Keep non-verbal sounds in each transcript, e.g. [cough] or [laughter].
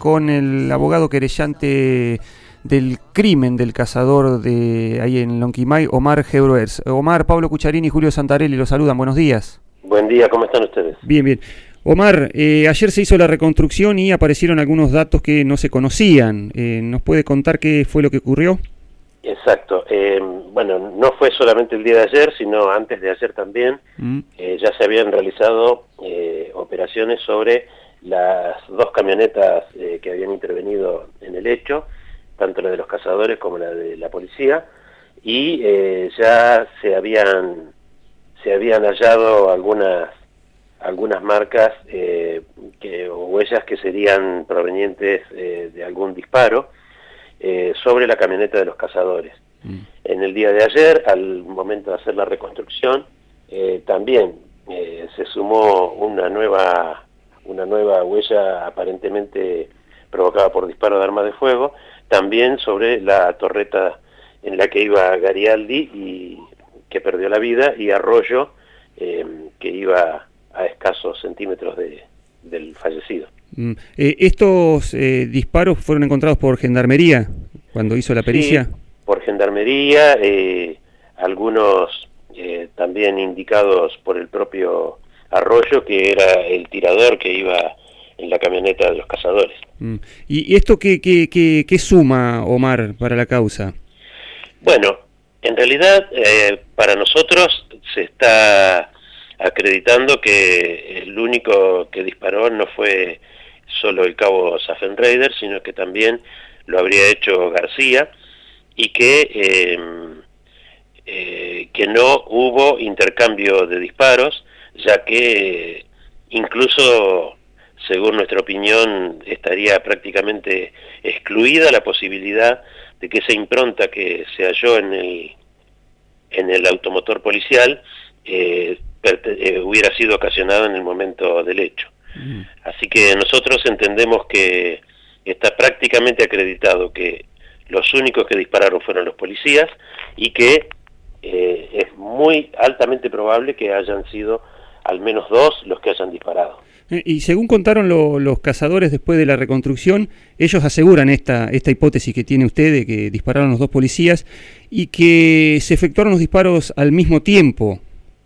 con el abogado querellante del crimen del cazador de ahí en Lonquimay, Omar Gebroers. Omar, Pablo Cucharini y Julio Santarelli los saludan. Buenos días. Buen día, ¿cómo están ustedes? Bien, bien. Omar, eh, ayer se hizo la reconstrucción y aparecieron algunos datos que no se conocían. Eh, ¿Nos puede contar qué fue lo que ocurrió? Exacto. Eh, bueno, no fue solamente el día de ayer, sino antes de ayer también. Mm. ya se habían realizado operaciones sobre las dos camionetas eh, que habían intervenido en el hecho, tanto la de los cazadores como la de la policía, y eh, ya se habían, se habían hallado algunas, algunas marcas eh, que, o huellas que serían provenientes de algún disparo sobre la camioneta de los cazadores. Mm. En el día de ayer, al momento de hacer la reconstrucción, también se sumó una nueva una nueva huella aparentemente provocada por disparo de arma de fuego, también sobre la torreta en la que iba Garialdi y que perdió la vida y Arroyo eh, que iba a escasos centímetros del fallecido. Mm. Eh, ¿Estos eh, disparos fueron encontrados por Gendarmería cuando hizo la pericia? Sí, por Gendarmería, algunos también indicados por el propio Arroyo, que era el tirador que iba en la camioneta de los cazadores. Mm. ¿Y esto qué, qué, qué, suma, Omar, para la causa? Bueno, en realidad eh, para nosotros se está acreditando que el único que disparó no fue solo el cabo Safenreider, sino que también lo habría hecho García y que, eh, eh, que no hubo intercambio de disparos, ya que incluso, según nuestra opinión, estaría prácticamente excluida la posibilidad de que esa impronta que se halló en el, en el automotor policial eh, eh, hubiera sido ocasionada en el momento del hecho. Mm. Así que nosotros entendemos que está prácticamente acreditado que los únicos que dispararon fueron los policías y que eh, es muy altamente probable que hayan sido al menos dos los que hayan disparado. Eh, y según contaron los cazadores después de la reconstrucción, ellos aseguran esta, esta hipótesis que tiene usted de que dispararon los dos policías y que se efectuaron los disparos al mismo tiempo.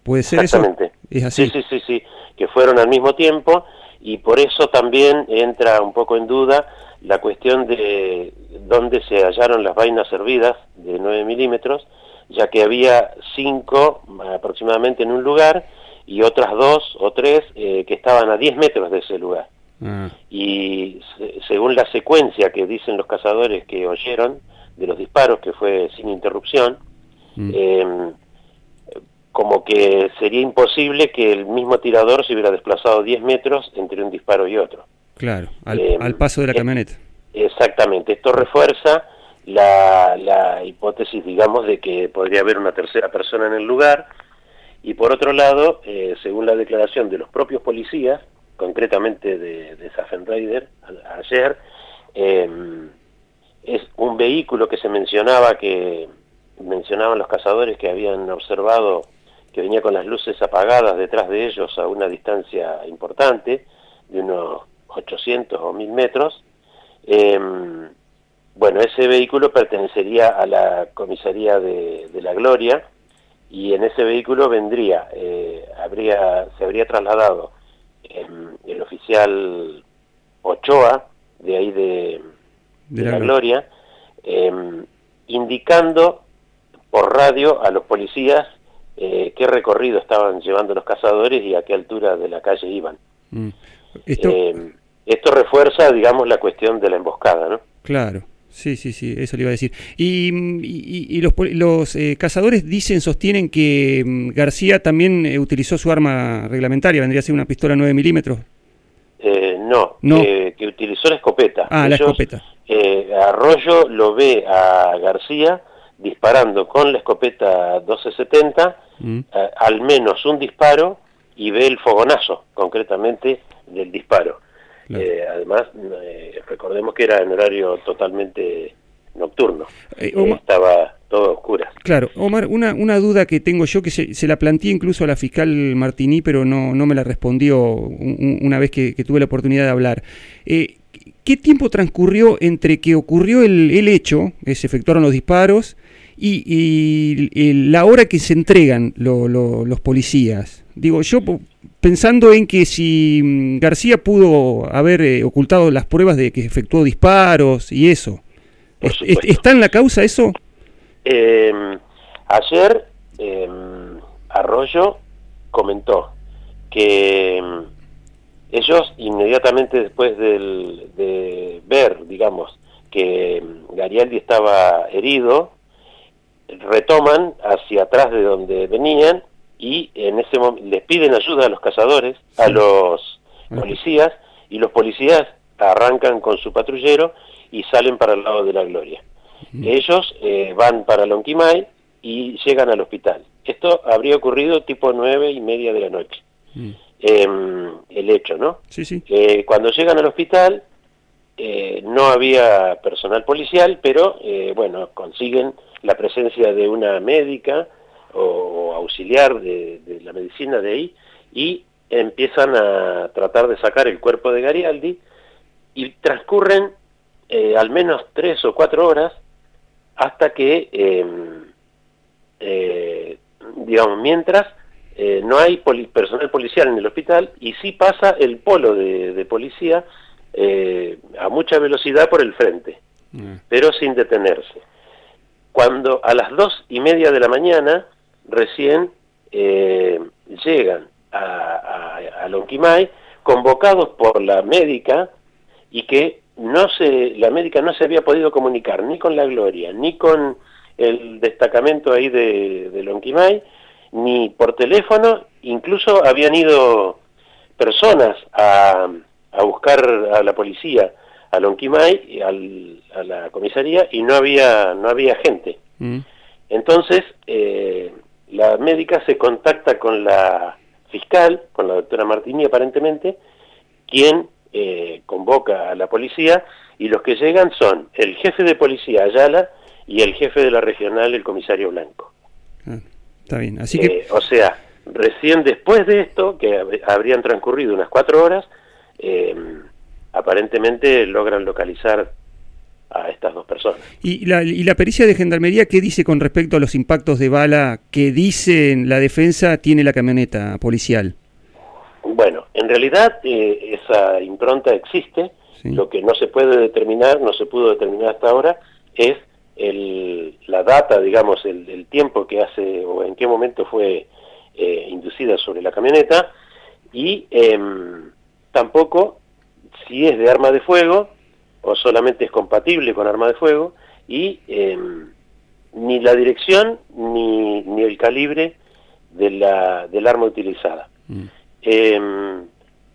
¿Puede ser Exactamente. ¿Es así? Sí, sí, sí, sí, que fueron al mismo tiempo y por eso también entra un poco en duda la cuestión de dónde se hallaron las vainas servidas de 9 milímetros, ya que había cinco aproximadamente en un lugar y otras dos o tres eh, que estaban a 10 metros de ese lugar. Ah. Y según la secuencia que dicen los cazadores que oyeron de los disparos, que fue sin interrupción, mm. em, como que sería imposible que el mismo tirador se hubiera desplazado 10 metros entre un disparo y otro. Claro, al, em, paso de la camioneta. Exactamente, esto refuerza la, la hipótesis, digamos, de que podría haber una tercera persona en el lugar, y por otro lado, eh, según la declaración de los propios policías, concretamente de, de Safenreider ayer, em, es un vehículo que se mencionaba que mencionaban los cazadores que habían observado que venía con las luces apagadas detrás de ellos a una distancia importante, de unos 800 o 1000 metros. Em, bueno, ese vehículo pertenecería a la comisaría de la Gloria, y en ese vehículo vendría, eh, habría, se habría trasladado el oficial Ochoa, de ahí de, la, Gloria, em, indicando por radio a los policías eh, qué recorrido estaban llevando los cazadores y a qué altura de la calle iban. Mm. Esto... Em, esto refuerza, digamos, la cuestión de la emboscada, ¿no? Claro. Sí, sí, sí, eso le iba a decir. Y, los, los eh, cazadores dicen, sostienen que mm, García también eh, utilizó su arma reglamentaria, vendría a ser una pistola 9 milímetros. Eh, no, que utilizó la escopeta. Ah, la escopeta. Arroyo lo ve a García disparando con la escopeta 1270, mm. al menos un disparo, y ve el fogonazo, concretamente, del disparo. Eh, además, eh, recordemos que era en horario totalmente nocturno. Eh, estaba todo oscura. Claro, Omar, una, una duda que tengo yo, que se, la planteé incluso a la fiscal Martini, pero no, no me la respondió una vez que, tuve la oportunidad de hablar. ¿qué tiempo transcurrió entre que ocurrió el, hecho, que se efectuaron los disparos, y, la hora que se entregan los policías? Digo, yo pensando en que si mm, García pudo haber eh, ocultado las pruebas de que efectuó disparos y eso, ¿está en la causa eso? Em, ayer em, Arroyo comentó que em, ellos inmediatamente después de ver, digamos, que Garialdi estaba herido, retoman hacia atrás de donde venían y en ese momento les piden ayuda a los cazadores, a los policías, y los policías arrancan con su patrullero y salen para el lado de la Gloria. Ellos eh, van para Lonquimay y llegan al hospital. Esto habría ocurrido tipo nueve y media de la noche. Em, el hecho, ¿no? Sí, sí. Eh, cuando llegan al hospital eh, no había personal policial, pero bueno, consiguen la presencia de una médica o, auxiliar de, la medicina de ahí y empiezan a tratar de sacar el cuerpo de Garialdi y transcurren eh, al menos tres o cuatro horas hasta que, em, eh, digamos, mientras eh, no hay personal policial en el hospital y sí pasa el polo de, policía a mucha velocidad por el frente, mm. pero sin detenerse. Cuando a las dos y media de la mañana recién eh, llegan a, a, Lonquimay convocados por la médica y que no se, la médica no se había podido comunicar ni con la Gloria, ni con el destacamento ahí de, de Lonquimay, ni por teléfono, incluso habían ido personas a, a buscar a la policía a Lonquimay, a la comisaría, y no había, no había gente. Mm. Entonces, eh, la médica se contacta con la fiscal, con la doctora Martini aparentemente, quien eh, convoca a la policía y los que llegan son el jefe de policía Ayala y el jefe de la regional, el comisario Blanco. Ah, está bien, así que... Eh, o sea, recién después de esto, que habrían transcurrido unas cuatro horas, eh, aparentemente logran localizar a estas dos personas. ¿Y la, ¿Y la pericia de Gendarmería qué dice con respecto a los impactos de bala que dicen la defensa tiene la camioneta policial? Bueno, en realidad eh, esa impronta existe, lo que no se puede determinar, no se pudo determinar hasta ahora, es el, la data, digamos, el, tiempo que hace o en qué momento fue eh, inducida sobre la camioneta. Y em, tampoco si es de arma de fuego o solamente es compatible con arma de fuego y em, ni la dirección ni, ni el calibre de la, del arma utilizada. Mm. Em,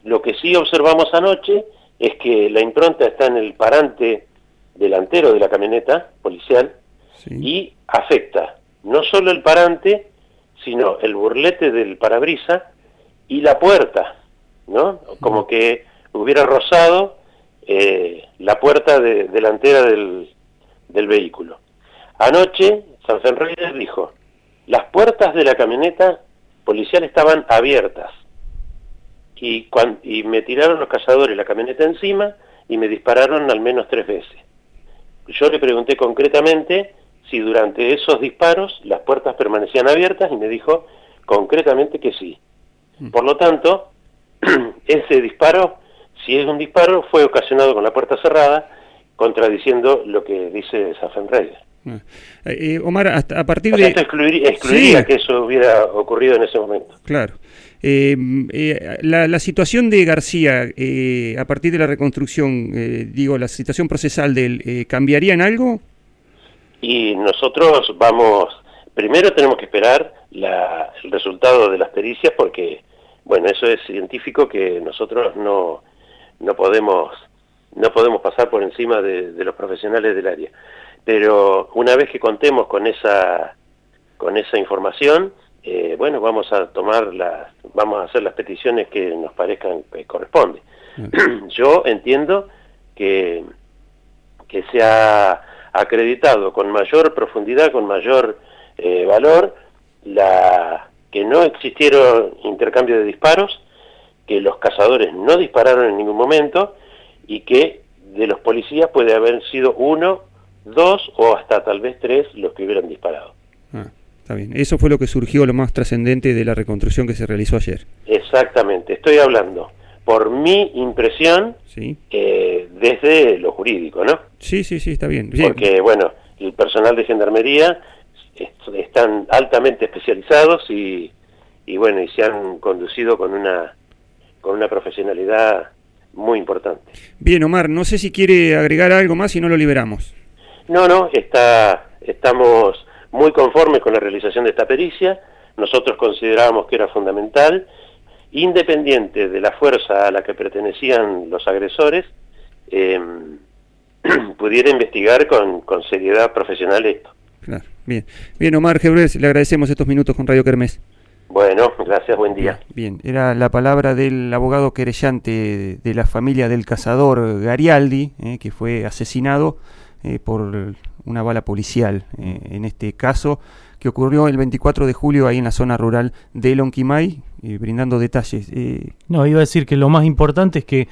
lo que sí observamos anoche es que la impronta está en el parante delantero de la camioneta policial y afecta no solo el parante, sino el burlete del parabrisa y la puerta, ¿no? Como mm. que hubiera rozado eh, la puerta delantera del, vehículo. Anoche, San Fernando dijo, las puertas de la camioneta policial estaban abiertas y, y me tiraron los cazadores la camioneta encima y me dispararon al menos tres veces. Yo le pregunté concretamente si durante esos disparos las puertas permanecían abiertas y me dijo concretamente que sí. Mm. Por lo tanto, [clears throat] ese disparo si es un disparo, fue ocasionado con la puerta cerrada, contradiciendo lo que dice Safenreiter. Ah. Eh, eh, Omar, hasta, a partir de... Esto excluiría, que eso hubiera ocurrido en ese momento. Claro. Eh, la, situación de García, a partir de la reconstrucción, digo, la situación procesal de él, ¿cambiaría en algo? Y nosotros vamos, primero tenemos que esperar el resultado de las pericias porque, bueno, eso es científico que nosotros no, no podemos no podemos pasar por encima de, los profesionales del área. Pero una vez que contemos con esa con esa información, eh, bueno, vamos a tomar las, vamos a hacer las peticiones que nos parezcan que corresponde. Mm. [clears throat] Yo entiendo que, que se ha acreditado con mayor profundidad, con mayor eh, valor, la que no existieron intercambio de disparos, que los cazadores no dispararon en ningún momento y que de los policías puede haber sido uno, dos o hasta tal vez tres los que hubieran disparado. Ah, está bien. Eso fue lo que surgió, lo más trascendente de la reconstrucción que se realizó ayer. Exactamente. Estoy hablando por mi impresión sí. Eh, desde lo jurídico, ¿no? Sí, sí, sí, está bien. Porque, bueno, el personal de gendarmería están altamente especializados y, y bueno, y se han conducido con una, con una profesionalidad muy importante. Bien, Omar, no sé si quiere agregar algo más y no lo liberamos. No, no, está, estamos muy conformes con la realización de esta pericia. Nosotros considerábamos que era fundamental, independiente de la fuerza a la que pertenecían los agresores, eh, [clears throat] pudiera investigar con, con seriedad profesional esto. Claro, bien. Bien, Omar Gebres, le agradecemos estos minutos con Radio Kermés. Bueno, gracias, buen día. Bien, era la palabra del abogado querellante de la familia del cazador Garialdi, eh, que fue asesinado eh, por una bala policial eh, en este caso, que ocurrió el 24 de julio ahí en la zona rural de Lonquimay, brindando detalles. No, iba a decir que lo más importante es que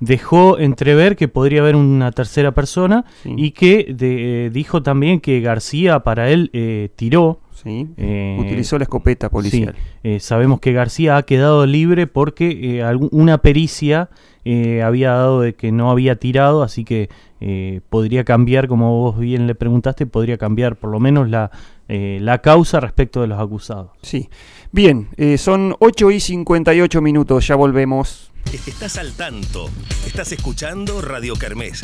dejó entrever que podría haber una tercera persona y que de, dijo también que García para él tiró Sí, eh, utilizó la escopeta policial. Eh, sabemos que García ha quedado libre porque eh, una pericia había dado de que no había tirado, así que podría cambiar, como vos bien le preguntaste, podría cambiar por lo menos la, la causa respecto de los acusados. Sí. Bien, son 8 y 58 minutos, ya volvemos. Estás al tanto, estás escuchando Radio Kermés.